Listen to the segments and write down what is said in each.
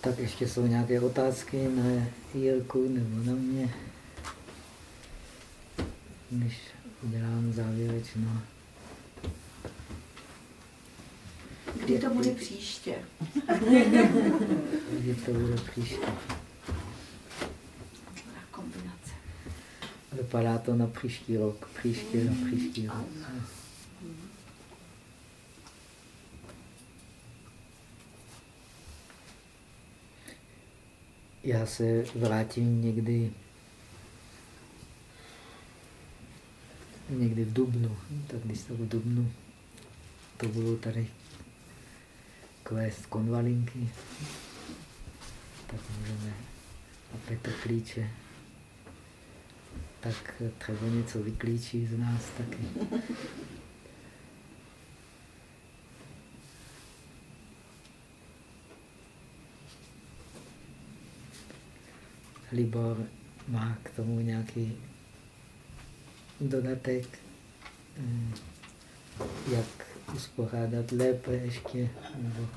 Tak ještě jsou nějaké otázky na Jirku nebo na mě, než udělám závěrečnou. Kdy to bude příště? Kdy to bude příště? kombinace. Vypadá to na příští rok. Příště na příští rok. Já se vrátím někdy někdy v Dubnu. Tak když to v Dubnu, to budou tady kvést konvalinky, tak můžeme a Petr Klíče, tak třeba něco vyklíčí z nás taky. Libor má k tomu nějaký dodatek, eh, jak uspořádat lépe ještě, nebo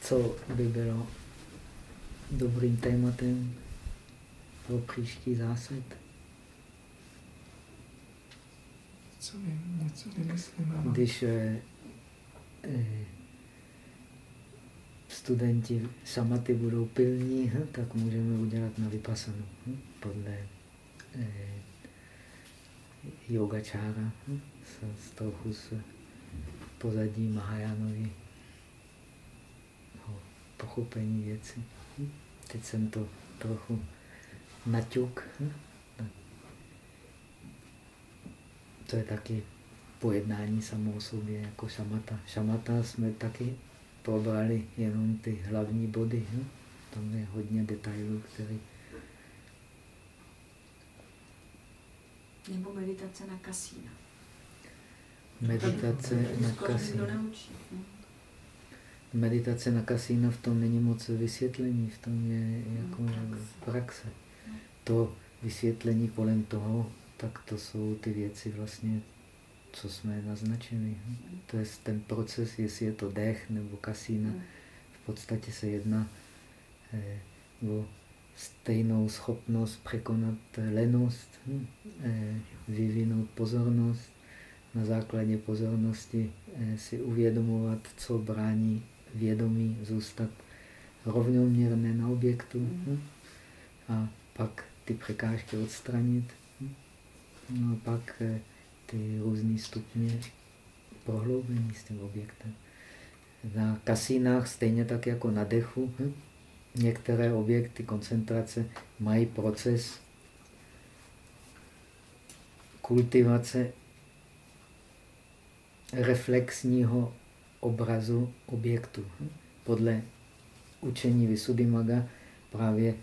co by bylo dobrým tématem pro příští zásad. Co vím, něco vymyslím. Když eh, eh, studenti samaty budou pilní, hm, tak můžeme udělat na vypasanu hm, podle eh, yogačára hm, z, z trochu z pozadí Mahajánovi pochopení věci. Hm. Teď jsem to trochu naťuk. To je taky pojednání samo o sobě jako šamata. Šamata jsme taky probrali jenom ty hlavní body. Hm? Tam je hodně detailů, který... Nebo meditace na kasína. Meditace na kasína. Hm? Meditace na kasína v tom není moc vysvětlení, v tom je jako praxe. To vysvětlení kolem toho, tak to jsou ty věci vlastně co jsme naznačili. To je ten proces, jestli je to dech nebo kasína. V podstatě se jedná eh, o stejnou schopnost překonat lenost, hm, eh, vyvinout pozornost, na základě pozornosti eh, si uvědomovat, co brání vědomí zůstat rovnoměrné na objektu hm, a pak ty překážky odstranit. Hm. No a pak ty různé stupně prohloubení s tím objektem. Na kasínách stejně tak jako na dechu, hm? některé objekty koncentrace mají proces kultivace reflexního obrazu objektu. Hm? Podle učení Visuddhimaga právě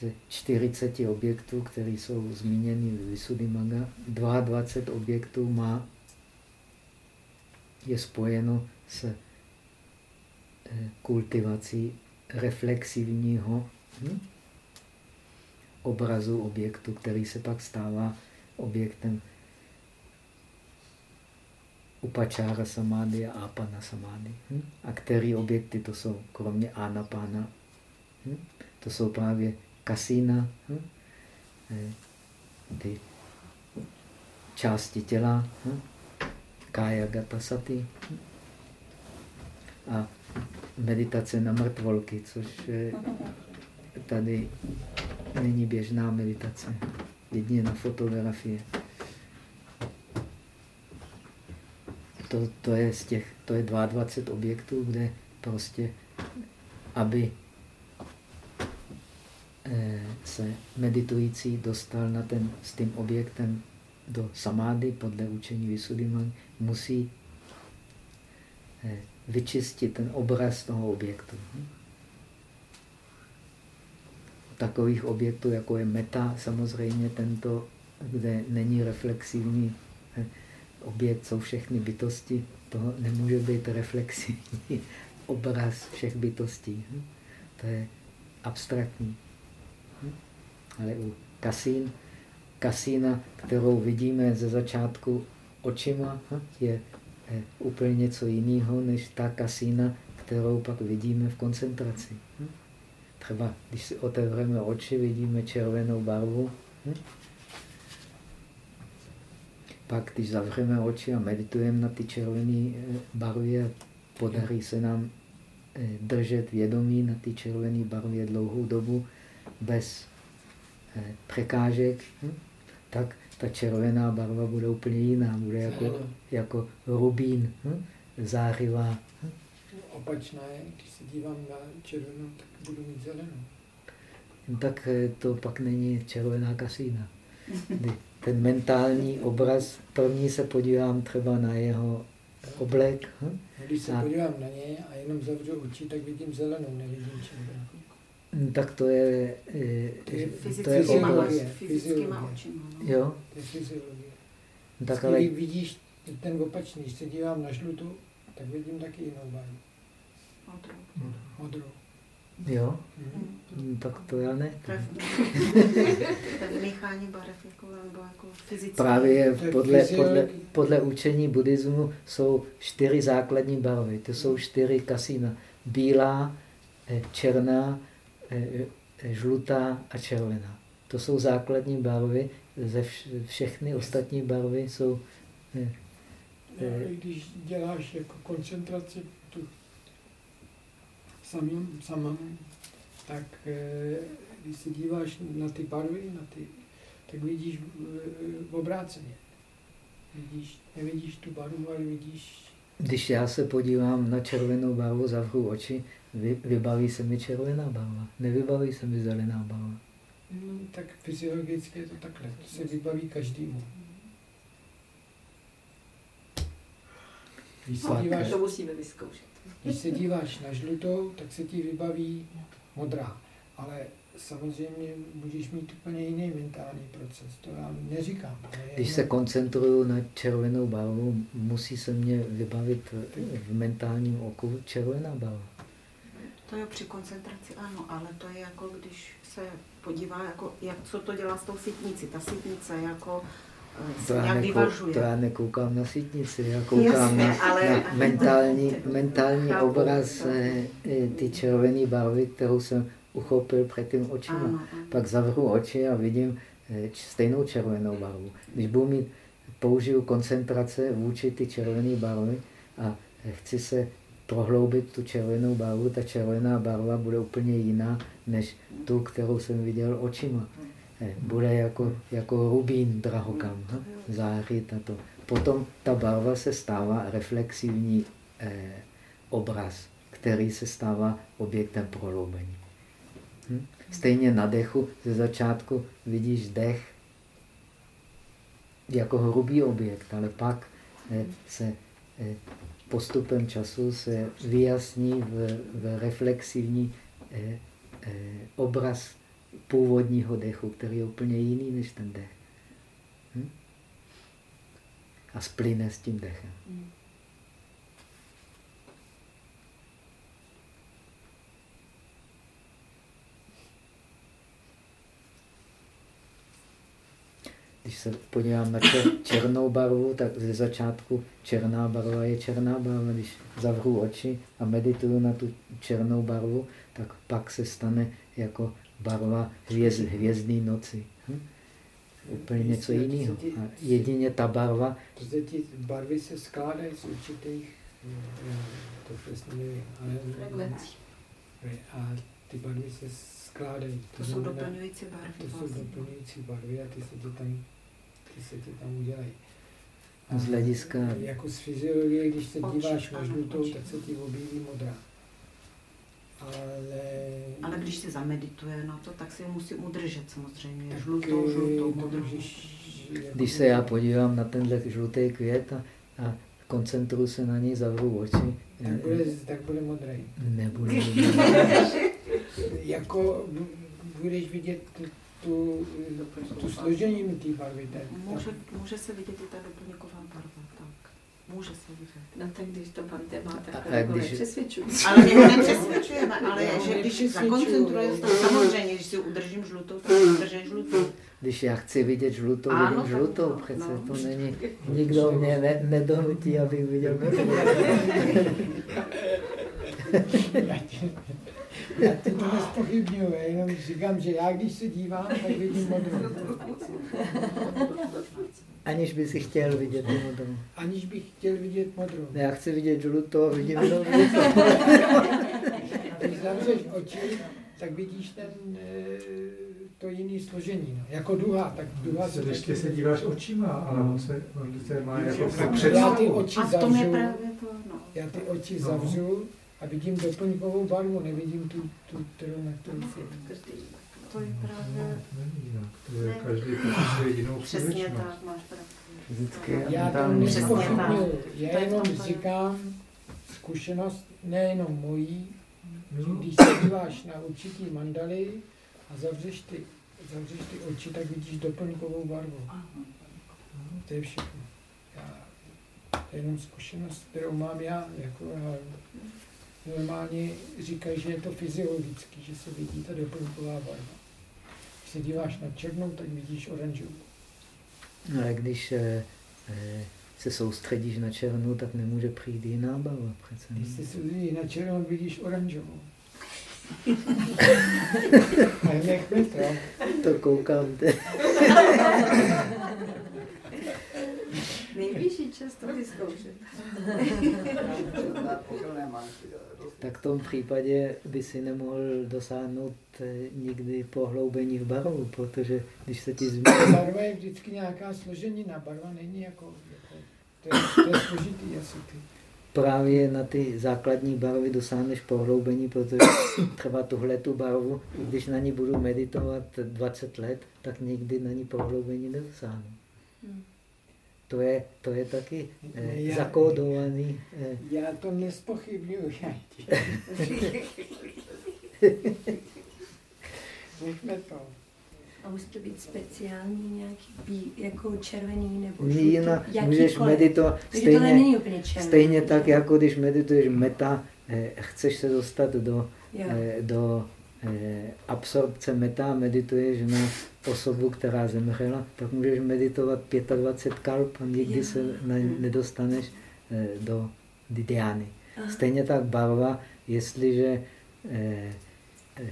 ze 40 objektů, které jsou zmíněny v Visuddhimagga, 22 objektů má, je spojeno s eh, kultivací reflexivního hm, obrazu objektu, který se pak stává objektem upačára samády a apana samády. Hm? A který objekty to jsou, kromě anapána? Hm? To jsou právě kasína, hm? Eh, ty části těla, hm? kája gata sati hm? a meditace na mrtvolky, což tady není běžná meditace, jedině na fotografie. To, to, je z těch, to je 22 objektů, kde prostě, aby se meditující dostal na ten, s tím objektem do samády podle učení Visuddhiman, musí eh, vyčistit ten obraz toho objektu. Takových objektů, jako je meta, samozřejmě tento, kde není reflexivní eh, objekt, jsou všechny bytosti, to nemůže být reflexivní obraz všech bytostí. To je abstraktní. Ale u kasín, kasína, kterou vidíme ze začátku očima, je eh, úplně něco jiného, než ta kasína, kterou pak vidíme v koncentraci. Třeba když si otevřeme oči, vidíme červenou barvu. Pak, když zavřeme oči a meditujeme na ty červené eh, barvy, podarí se nám eh, držet vědomí na ty červené barvě dlouhou dobu bez překážek, hm? tak ta červená barva bude úplně jiná, bude jako, jako rubín, hm? zářivá. Hm? Opačná je, když se dívám na červenou, tak budu mít zelenou. No, tak to pak není červená kasína. ten mentální obraz, první se podívám třeba na jeho oblek. Hm? Když se a... podívám na něj a jenom zavřu oči, tak vidím zelenou, nevidím červenou. Tak to je, je, to je obraz. Fyzickýma očima. No. Jo? To je fyziologie. Tak ale... vidíš ten opačný, když se dívám na žlutou, tak vidím taky jinou barvu. Modrou. Modrou. Jo? Mm. Tak to já ne. Míchání barev jako, nebo jako fyzické. Právě podle, podle, podle učení buddhismu jsou čtyři základní barvy. To jsou čtyři kasína. Bílá, eh, černá, eh, eh, žlutá a červená. To jsou základní barvy. Ze všechny ostatní barvy jsou... Když děláš jako koncentraci tu samým, samým, tak eh, když se díváš na ty barvy, na ty, tak vidíš v obráceně. Vidíš, nevidíš tu barvu, ale vidíš... Když já se podívám na červenou barvu, zavřu oči, vy, vybaví se mi červená barva, nevybaví se mi zelená barva. No, tak fyziologicky je to takhle, to se vybaví každému. Když se díváš, to musíme vyzkoušet. Když se díváš na žlutou, tak se ti vybaví modrá. Ale samozřejmě můžeš mít úplně jiný mentální proces. To já neříkám. Když se koncentruju na červenou barvu, musí se mě vybavit v mentálním oku červená barva. To je při koncentraci, ano, ale to je jako když se podívá, jako, jak, co to dělá s tou sitnicí. Ta sitnice jako to já, nekou, to já nekoukám na sítnici, já koukám Jasně, na, ale... na mentální, mentální obraz eh, ty červené barvy, kterou jsem uchopil před tím očima. Ano, ano. Pak zavřu oči a vidím eh, stejnou červenou barvu. Když budu mít, použiju koncentrace vůči ty červené barvy a chci se prohloubit tu červenou barvu, ta červená barva bude úplně jiná, než tu, kterou jsem viděl očima bude jako, jako rubín drahokam, hm? zářit a to. Potom ta barva se stává reflexivní eh, obraz, který se stává objektem prohloubení. Hm? Stejně na dechu ze začátku vidíš dech jako hrubý objekt, ale pak eh, se eh, postupem času se vyjasní v, v reflexivní eh, eh, obraz původního dechu, který je úplně jiný než ten dech. Hm? A splyne s tím dechem. Hmm. Když se podívám na čer, černou barvu, tak ze začátku černá barva je černá barva. Když zavřu oči a medituju na tu černou barvu, tak pak se stane jako barva hvězd, hvězdný noci. Hm? Úplně něco jiného. A jedině ta barva... Protože ty barvy se skládají z určitých, eh, to přesně nevím, ale... A ty barvy se skládají. To, to jsou doplňující barvy. To jsou vlastně. doplňující barvy a ty se ti tam, ty se ti tam udělají. A z hlediska... Jako z fyziologie, když se díváš na žlutou, tak se ti objeví modrá. Ale... Ale když se zamedituje na to, tak si musím udržet samozřejmě. Žlutou, žlutou, modrou. Když se já podívám na tenhle žlutý květ a, a koncentruji se na něj, zavřu oči. Tak bude, tak bude modrý. Nebude. jako budeš vidět tu, tu, tu složení té barvy. Může, může se vidět i ta doplňková barva, tak. Může se vidět. No tak když to pan má, tak A- to a jako když- nepřesvědčuji. Ale my ho nepřesvědčujeme, ale Já ho že když zakoncentruje se, samozřejmě, když si udržím žlutou, tak udržím žlutou. Když já chci vidět žlutou, Ano, vidím tak žlutou. no, Přece no. to není, nikdo mě ne, nedonutí, abych viděl. Já já to nespochybnuju, já jenom říkám, že já když se dívám, tak vidím modrou. Aniž by si chtěl vidět tu modrou. Aniž bych chtěl vidět modrou. Ne, Já chci vidět žlutou vidím jenom žlutou. Když zavřeš oči, tak vidíš ten, eh, to jiný složení. No. Jako duha, tak duha se Ještě taky... se díváš očima, ale on se, on se má jako Já ty představu. oči A v tom je zavřu, právě to, no. já ty oči No. zavřu a vidím doplňkovou barvu, nevidím tu, tu kterou na kterou si. To je právě Není jinak, to je každý popisuje jinou přesně tak, máš pravdu. Vždycky Já to nespochybnuju, tak. já To je jenom to, to je- říkám zkušenost nejenom mojí, že No, když se díváš na určitý mandaly a zavřeš ty, zavřeš ty oči, tak vidíš doplňkovou barvu. To je všechno. Já, to je jenom zkušenost, kterou mám já. Jako, normálně říkají, že je to fyziologický, že se vidí ta doplňková barva. Když se díváš na černou, tak vidíš oranžovou. No, ale když eh, eh, se soustředíš na černou, tak nemůže přijít jiná barva přece. Když se soustředíš na černou, vidíš oranžovou. Ale nechme to. To koukám. Te. Nejbližší čas to vyzkoušet. Tak v tom případě by si nemohl dosáhnout eh, nikdy pohloubení v barvu, protože když se ti změní, Barva je vždycky nějaká složenina. Barva není jako... jako to, je, to je složitý asi. Ty. právě na ty základní barvy dosáhneš pohloubení, protože třeba tuhle tu barvu, když na ní budu meditovat 20 let, tak nikdy na ní pohloubení nedosáhnu. Hmm. To je, to je taky eh, Já- zakódovaný. Eh, Já to nespochybnuju. Já ti. Nechme to. A musí to být speciální nějaký bí, jako červený nebo jinak žlutý, můžeš jakýkoliv. meditovat Takže tohle stejně, není úplně červený. stejně tak, jako když medituješ meta, eh, chceš se dostat do, Jo. eh, do absorpce meta, medituješ na osobu, která zemřela, tak můžeš meditovat 25 kalp a nikdy se na, nedostaneš eh, do diány. Aha. Stejně tak barva, jestliže eh, eh,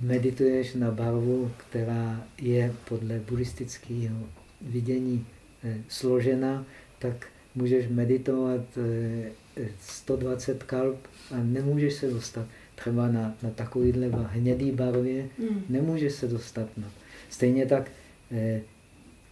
medituješ na barvu, která je podle buddhistického vidění eh, složena, tak můžeš meditovat eh, 120 kalp a nemůžeš se dostat třeba na, na takovýhle hnědý barvě, Hmm. nemůžeš se dostat na. Stejně tak, eh,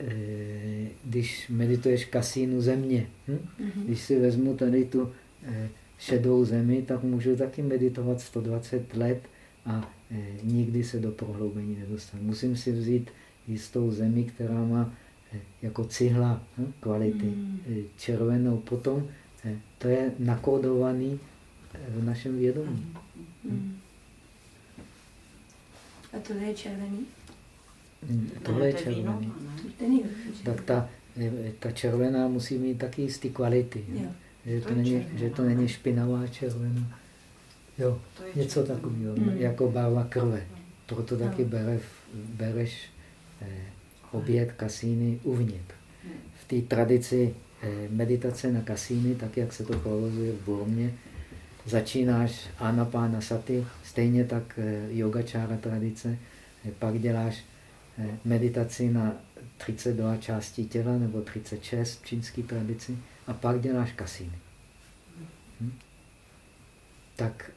eh, když medituješ kasínu země, hm? Mhm. Když si vezmu tady tu eh, šedou zemi, tak můžu taky meditovat 120 let a eh, nikdy se do prohloubení nedostanu. Musím si vzít jistou zemi, která má eh, jako cihla hm, kvality Mm. eh, červenou. Potom eh, to je nakódovaný eh, v našem vědomí. Hmm. A tohle je červený? Hm, Tohle je červený. Tak ta, eh, ta červená musí mít taky jistý kvality. Jo. Že, To není, že to není špinavá červená. Jo. To je Něco takového, Mm. jako barva krve. Proto taky No. bere, bereš eh, oběd kasíny uvnitř. V té tradici eh, meditace na kasíny, tak jak se to provozuje v Burmě, začínáš anapána sati, stejně tak eh, yogačára tradice, eh, pak děláš eh, meditaci na 32 části těla nebo 36 v čínské tradici a pak děláš kasíny. Hm? Tak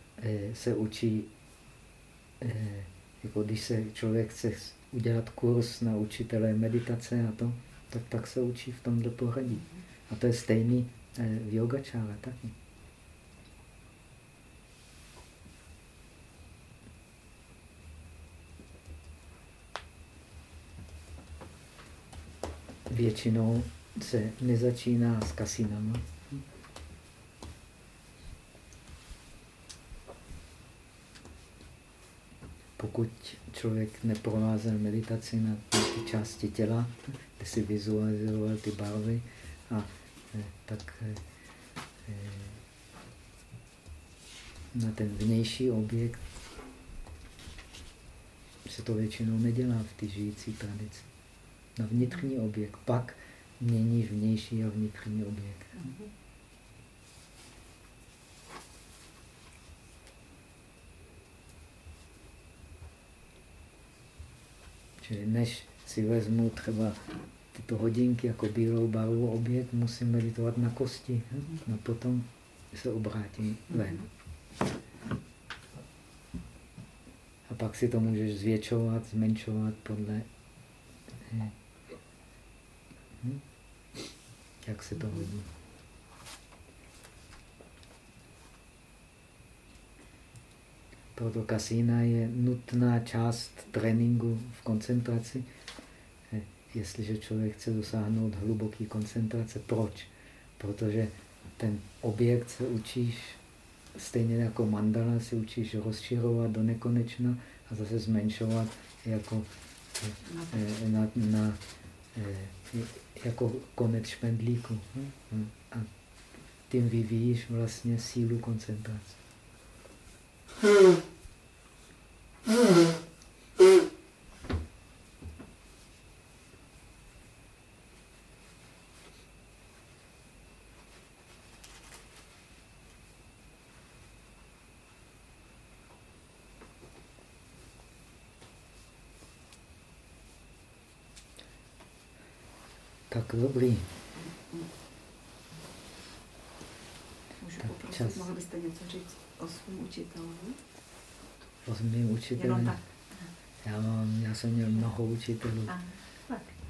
se učí, jako když se člověk chce udělat kurz na učitele meditace a to, tak, tak se učí v tomto pořadí. A to je stejný v yogačára taky. Většinou se nezačíná s kasinama. Pokud člověk neprovázel meditaci na ty části těla, kde si vizualizoval ty barvy a eh, tak eh, eh, na ten vnější objekt se to většinou nedělá v té žijící tradici. Na vnitřní objekt. Pak měníš vnější a vnitřní objekt. Čili než si vezmu třeba tyto hodinky jako bílou barvu objekt, musím meditovat na kosti. Hm? No potom se obrátím ven. A pak si to můžeš zvětšovat, zmenšovat podle, hm, hm? jak se to hodí. Proto kasína je nutná část tréninku v koncentraci. Eh, jestliže člověk chce dosáhnout hluboké koncentrace, proč? Protože ten objekt se učíš, stejně jako mandala, se učíš rozširovat do nekonečna a zase zmenšovat jako eh, na, na, eh, jako konec špendlíku. Hm? A tím vyvíjíš vlastně sílu koncentrace. Tak dobrý. Můžu Tak, poprosit, čas. mohli byste něco říct o svém učiteli? O učitelem. tak. Já, mám, já jsem měl mnoho učitelů. A.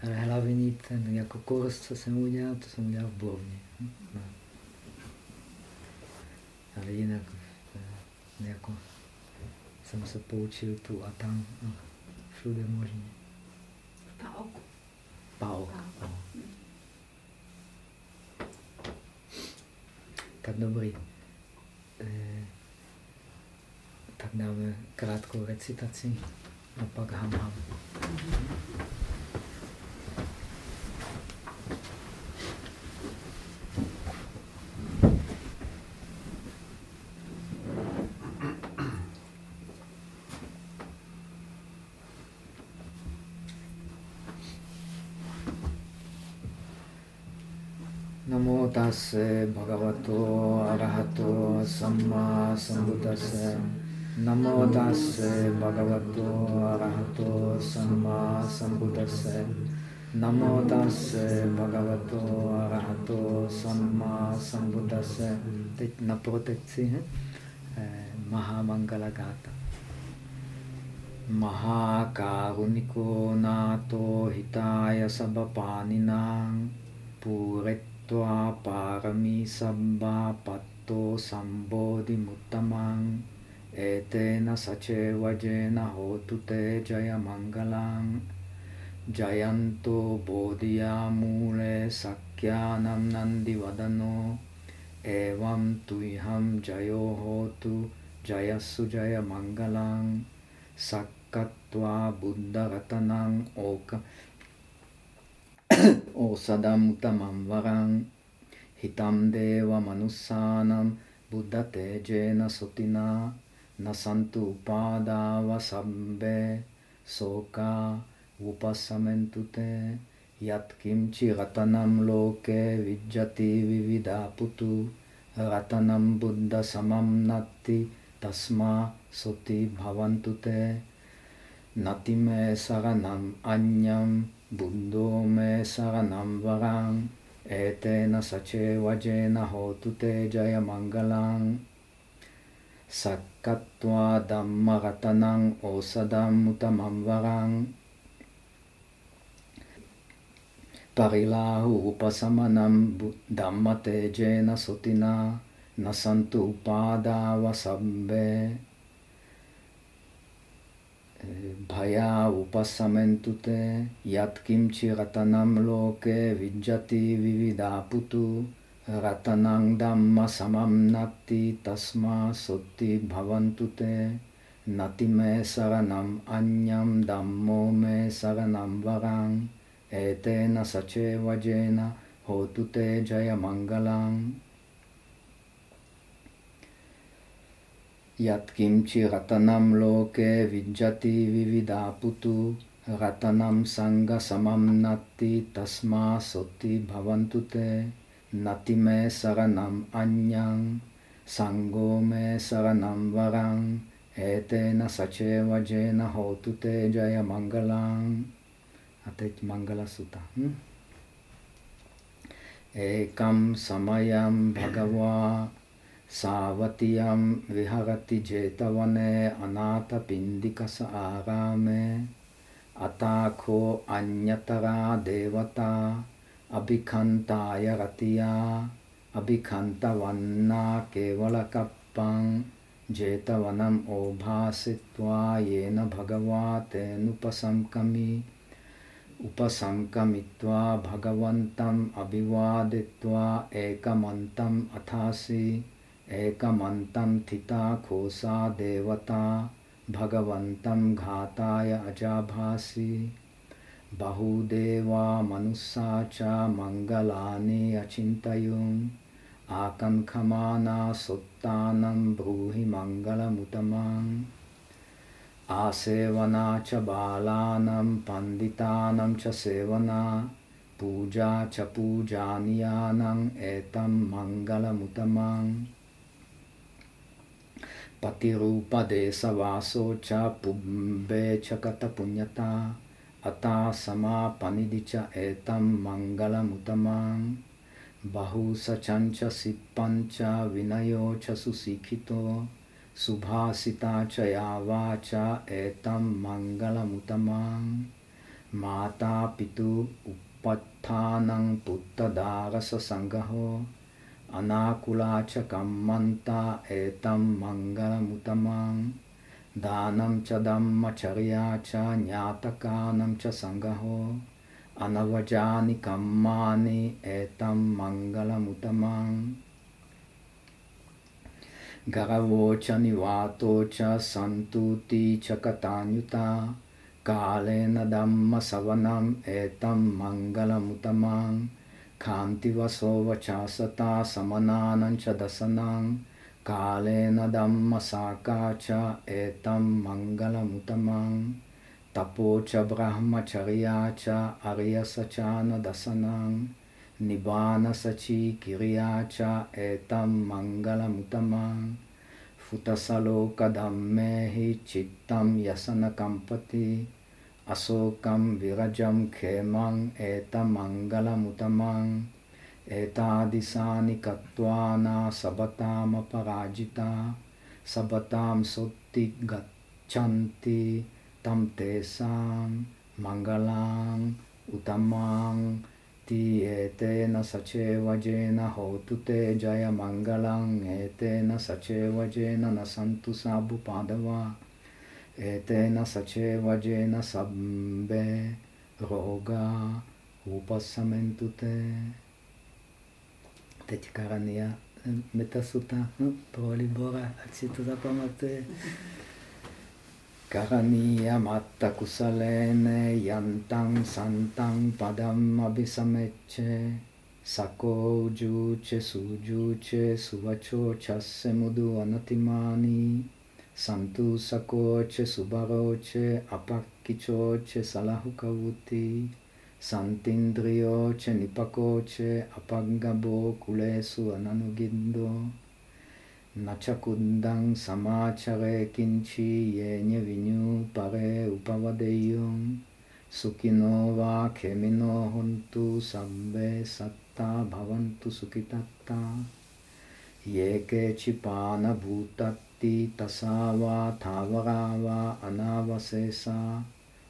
Ale hlavní ten jako kurz, co jsem udělal, to jsem udělal v. Hm? No. Ale jinak eh, jako jsem se poučil tu a tam a všude možně. Paok. Paok. no. Tak dobrý. Eh, tak dáme krátkou recitaci a pak ham ham. Namo सम्मा सम्बुद्धस्य नमो दस भगवत अरहतो सम्मा सम्बुद्धस्य नमो तस्य भगवतो अरहतो सम्मा सम्बुद्धस्य इतना प्रोटेक्सी है महामंगला गाता महाकारुणिको नातो हिताय सबपाणिनां पूरयित्वा पारमी सब्बापत् patto sambodhi muttamang etena sache vajena hotu te jaya mangalang jayanto bodhiya mule sakkyanam nandi vadano evam tuiham jayo hotu jayasu jaya mangalang sakkatva buddha ratanang oka osadam utamam varang hitam deva manussanam buddha tejena sotina nasantu upadava sabbe soka upasamentute yat kimchi ratanam loke vijjati vivida putu ratanam buddha samam natti tasma soti bhavantute nati me saranam anyam buddho me saranam varang etena sache vajena hotu te jaya mangalang. Sakkatva dhamma ratanang osadam utamam varang. Parilahu upasamanam dhamma tejena sotina. Nasantu upadava sabbe bhaya upasamentute yat kimchi ratanam loke vijjati vividaputu ratanang dhamma samam natti tasma sotti bhavantute nati me saranam anyam dhammo me saranam varang etena sache vajena hotu te jaya mangalam. Yat kimchi ratanam loke vijjati vividaputu ratanam sanga samam nati tasma soti bhavantu te nati me saranam anyang sango me saranam varang etena sačeva jena hotu te jaya mangalang. A teď mangala suta. Hm? Ekam samayam bhagava सावतियं विहगति जेतवने अनाथपिण्डिकस आरामे। अताखो अन्यतरा देवता अभिखंताय रतिया अभिखंतवन्ना केवल कप्पं जेतवनम ओभासित्वा येन भगवा तेनुपसङ्कमि उपसंकमित्वा भगवन्तम् अभिवादित्वा एकमंतम अथासी। एकमन्तं थिता खोसा देवता भगवन्तं घाताय अजाभासि बहुदेवा मनुस्सा च मङ्गलानि अचिन्तयुम् आकङ्खमाना सुत्तानं ब्रूहि मङ्गलमुतमाम् आसेवना च बालानं पण्डितानं च सेवना पूजा च पूजानीयानम् एतं मङ्गलमुतमाम् patirupa desa vaso cha pubbe chakata punyata ata sama panidicha etam mangala mutamang. Bahu sachancha sippancha vinayo cha susikhito subhasita cha yava cha etam mangala mutamang. Mata pitu uppattanang puttadarasa sangaho अनाकुला च कम्मन्ता एतं मङ्गलमुतमां दानं च दम्मचर्या च ज्ञातकानं च सङ्गहो अनवजानि कम्मानि एतं मङ्गलमुतमां गरवो च निवातो च सन्तुति च कथान्युता कालेन दम्मसवनम् एतं kantiva sova chasata samananancha dasanang kalena dhamma sakacha etam mangalamutamang tapocha brahmacharyacha aryasachana dasanang nibbana sachi kiryacha etam mangalamutamang futasaloka dhammehi chittam yasana kampati asokam virajam khemang eta mangala mutamang etadisani katwana sabatam parajita sabatam sotti gacchanti tam tesam mangalang utamang ti etena saceva jena hotu te jaya mangalang etena saceva jena nasantu sabu padava etena sače vajena sabbe roga upassamentute. Teď Karania Metasuta no, pro Libora, ať si to zapamatuje. Karania matta kusalene yantang santang padam abhisameche sako juche sujuche suvacho chasse mudu anatimani Santu sakoče subaroče apakkičoče salahukavuti santindriyoče nipakoče apagabo kulesu ananugindo načakundang samachare kinchi yeně vinyu pare upavadeyum sukino va kemino hontu sabbe satta bhavantu sukitatta iti tasava thavarava anavasesa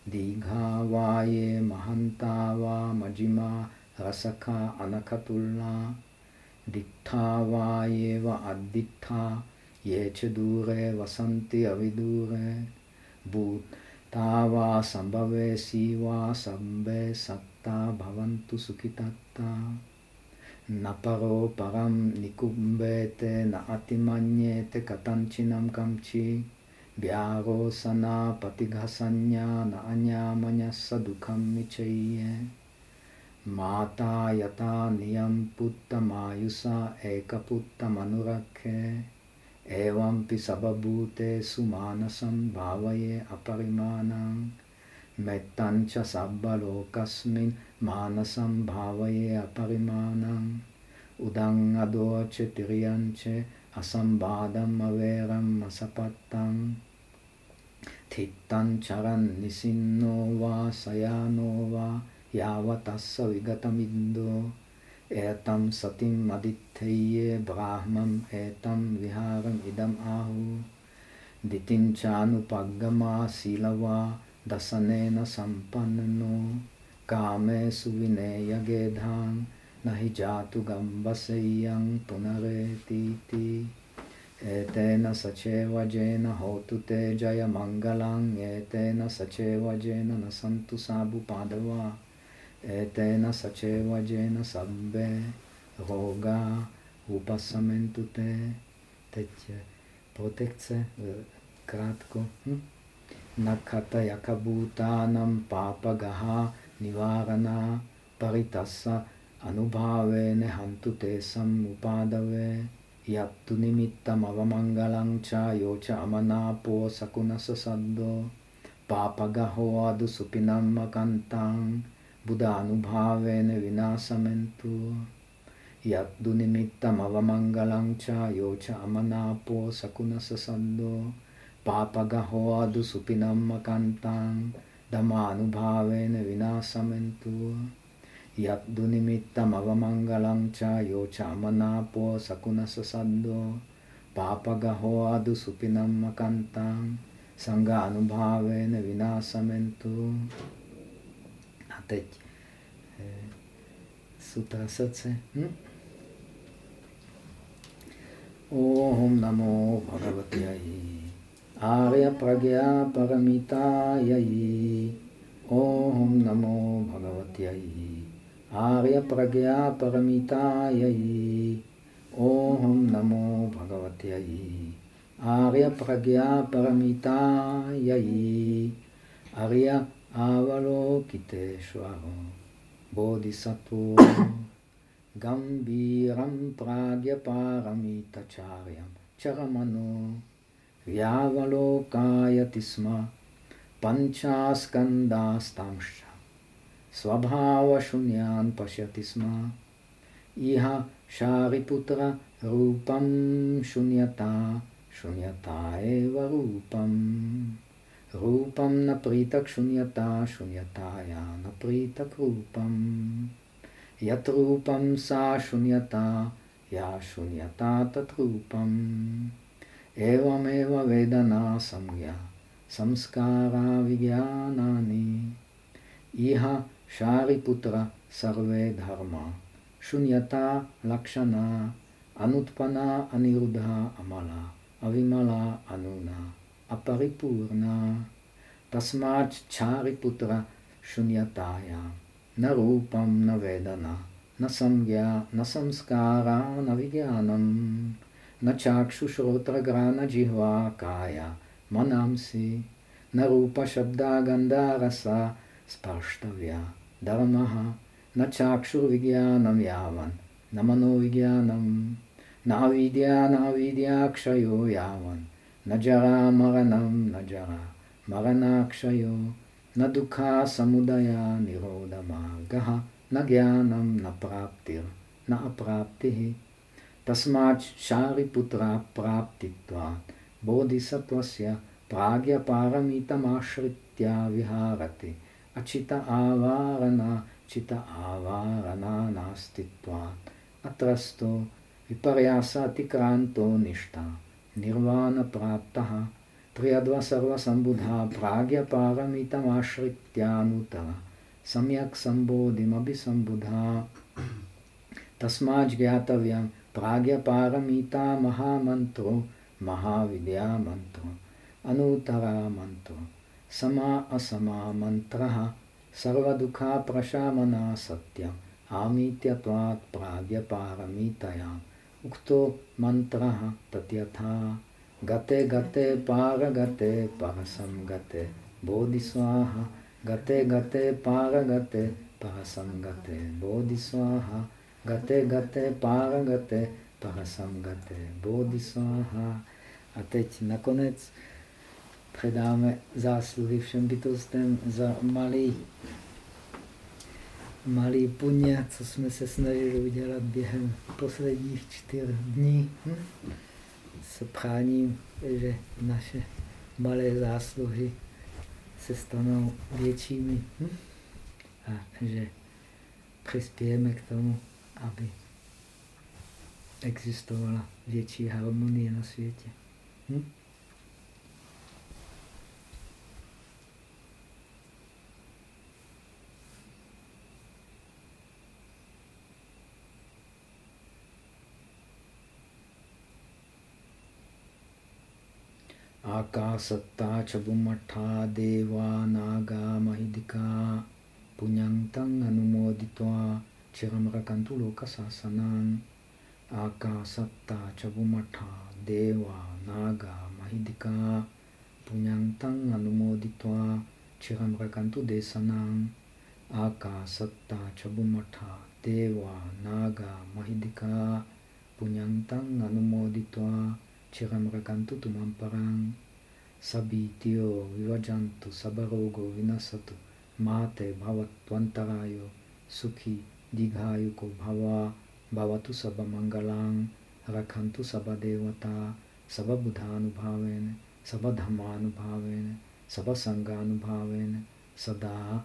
digha ye mahantava majima rasaka anakatulla dittha ye va addittha ye ch dure vasanti avidure bhutava sambhave siva sabbe satta bhavantu sukitatta naparo param nikumbete na atimanyete katanchinam kamchi vyaro sana patighasanya na anyamanyasa dukham michaye Mata yata niyam putta mayusa ekaputta manurakhe. Evampi sababhute sumanasam bhavaye aparimanam mettancha sabba lokasmin manasam bhavaye aparimanam udang adoche tiriyanche asambadam averam asapattam thittan charan nisinno va sayano va yavatassa vigatamindo etam satim aditheye brahmam etam viharam idam ahu ditinchanupaggama silava dasanena sampanno kame suvineya gedhang nahi jatu gambaseyang punareti etena sacheva jena hotu te jaya mangalang etena sacheva jena nasantu sabu padava etena sacheva jena sabbe roga upasamentu te teď protekce krátko hm? Nakata yakabhutanam papagaha nivarana paritassa anubhavene hantu te sam upadave yattu nimittam avamangalang cha yocha amanapo sakunasa saddo papagaho adu supinam makantang buddha anubhavene vinasamentu yattu nimittam avamangalang cha yocha amanapo sakunasa saddo papagaho adu supinam makantang dhamma anubhavene vinasamentu yaddu nimittam avamangalang cha yocha amanapo sakunasa saddo papagaho adu supinam makantang sanga anubhavene vinasamentu. A teď eh, sutra srdce. Hm? Om namo bhagavatyai Arya pragya paramitayai Om namo bhagavatyai Arya Pragya Paramitayai Om Namo Bhagavatayai Arya Pragya Paramitayai Arya Avalokiteshvaro Bodhisattva Gambiram Pragya Paramitacharyam Charamano Vyavalokayati Sma Panchaskandastamsha स्वभावशून्यान् पश्यति स्म इह शारिपुत्र रूपं शून्यता शून्यता एव रूपं रूपं न पृथक् शून्यता शून्यताया न पृथक् रूपं यत् रूपं सा शून्यता या शून्यता तत् रूपम् evameva vedana samgya samskara vigyanani iha shariputra sarve dharma shunyata lakshana anutpana aniruddha amala avimala anuna aparipurna tasmat chariputra shunyataya na rupam na vedana na samgya na samskara na vigyanam na chakshu shrotra grana jihva kaya manamsi na rupa shabda gandha rasa sparštavya dharmaha na čakšur vigyanam yavan na mano vigyanam na avidya na avidya kshayo yavan na jara maranam na jara marana kshayo na dukha samudaya nirodha margaha na jnanam na praptir. Na apraptihi tasmat shariputra praptitvat bodhisattvasya pragya paramitamasritya viharati achita avarana chita avarana nastitvat atrasto viparyasa tikranto nishta nirvana praptaha triyadva sarva sambudha pragya paramitam ashrityanutara samyak sambodhim abhisambudha tasmaj gyatavyam Prajnaparamita महामंत्रो महाविद्यामंत्रो अनुतरामन्त्रो समा असमा मंत्र सर्वदुखा प्रशामना सत्यम्, आमित्यत्वात् प्राज्ञपारमितया। उक्तो मंत्र तद्यथा गते गते पारगते परसं गते बोधिस्वाहा, गते गते पारगते परसं गते बोधिस्वाहा gate gate Bodhisvaha Gate Gate Paragate Parasangate Bodhisvaha. A teď nakonec předáme zásluhy všem bytostem za malý, malý puně, co jsme se snažili udělat během posledních čtyř dní. Hm? S práním, že naše malé zásluhy se stanou většími hm? a že přispějeme k tomu, aby existovala větší harmonie na světě. Hm? आकासत्ता च बुमठा देवा नागा महिदिका पुण्यन्तं अनुमोदित्वा चिरं रकन्तु लोकशासनम् आकासत्ता च बुमठा देवा नागा महिदिका पुण्यन्तं अनुमोदित्वा चिरं रकन्तु देशनम् आकासत्ता च बुमठा देवा नागा महिदिका पुण्यन्तं अनुमोदित्वा चिरं रकन्तु तुमं परं sabityo vivajantu sabarogo vinasatu mate bhavattvantarayo sukhi dighayuko bhava bhavatu sabamangalang rakhantu sabadevata sababudhanubhavene sabadhammanubhavene sabasanganubhavene sada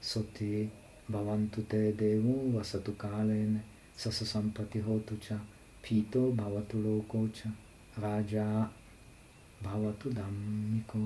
soti bhavantu te devu vasatu kalene sasa sampati hotu cha pito bhavatu loko cha raja Bhavatu Dhammiko